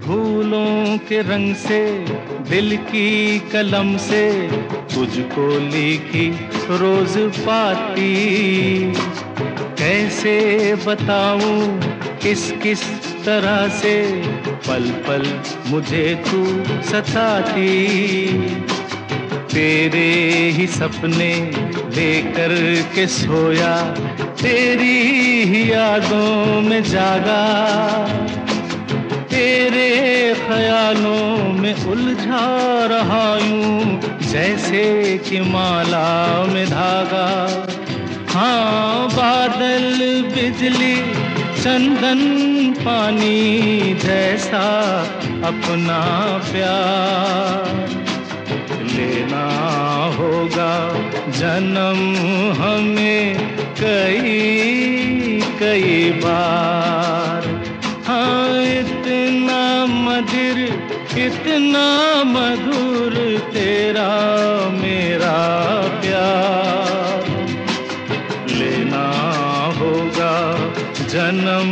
फूलों के रंग से, दिल की कलम से तुझको लिखी रोज पाती। कैसे बताऊँ किस किस तरह से पल पल मुझे तू सताती। तेरे ही सपने लेकर के सोया, तेरी ही यादों में जागा, तेरे ख्यालों में उलझा रहा यूँ, जैसे कि माला में धागा। हाँ बादल, बिजली, चंदन, पानी जैसा अपना प्यार। लेना होगा जन्म हमें कई कई बार। हाँ इतना मधुर इतना मधुर तेरा मेरा प्यार। लेना होगा जन्म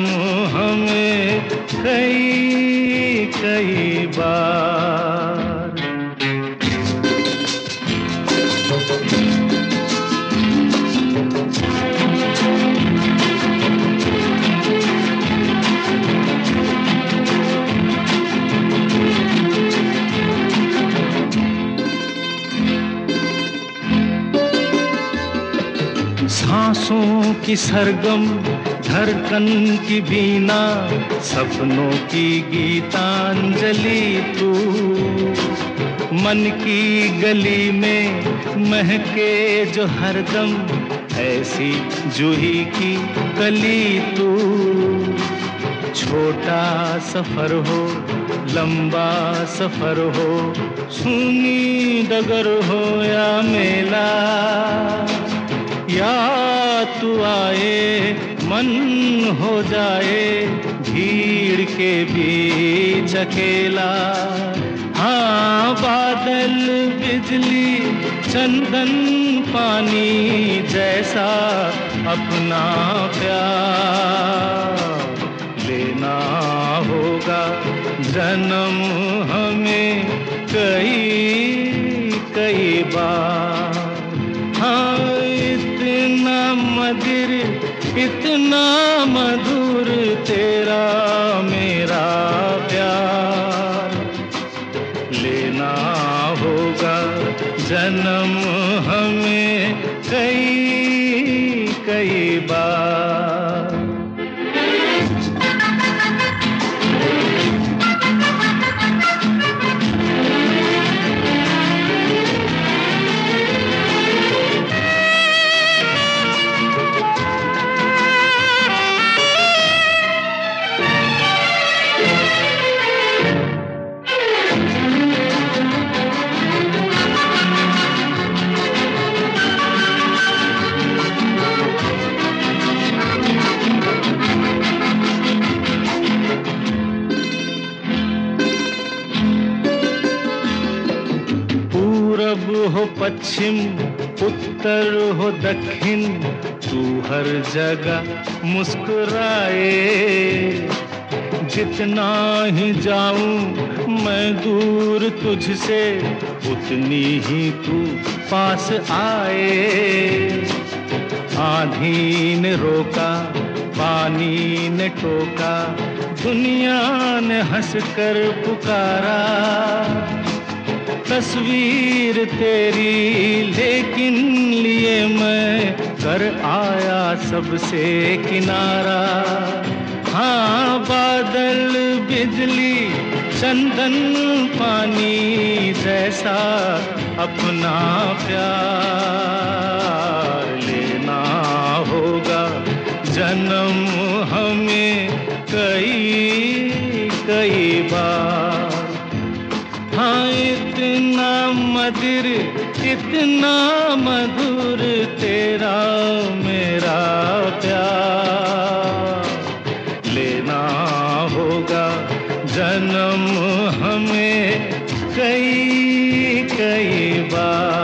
हमें कई कई बार। सांसों की सरगम, धड़कन की बीना, सपनों की गीतांजलि तू। मन की गली में महके जो हरदम, ऐसी जूही की कली तू। छोटा सफ़र हो, लंबा सफ़र हो सुनी डगर हो या मेला। या तू आए, मन हो जाए, भीड़ के बीच अकेला। हाँ बादल, बिजली, चंदन, पानी जैसा अपना प्यार लेना होगा। जन्म हमें कई कई बार। मधुर इतना मधुर तेरा मेरा प्यार। लेना होगा जन्म हमें कई हो पश्चिम, उत्तर हो दक्षिण, तू हर जगह मुस्कुराए। जितना ही जाऊँ मैं दूर तुझसे, उतनी ही तू पास आए। आधी ने रोका, पानी ने टोका, दुनिया ने हंस कर पुकारा। तस्वीर तेरी, लेकिन लिए मैं कर आया सबसे किनारा। हाँ बादल, बिजली, चंदन, पानी जैसा अपना प्यार लेना होगा। जन्म हमें कई कई बार। मधुर इतना मधुर तेरा मेरा प्यार। लेना होगा जन्म हमें कई कई बार।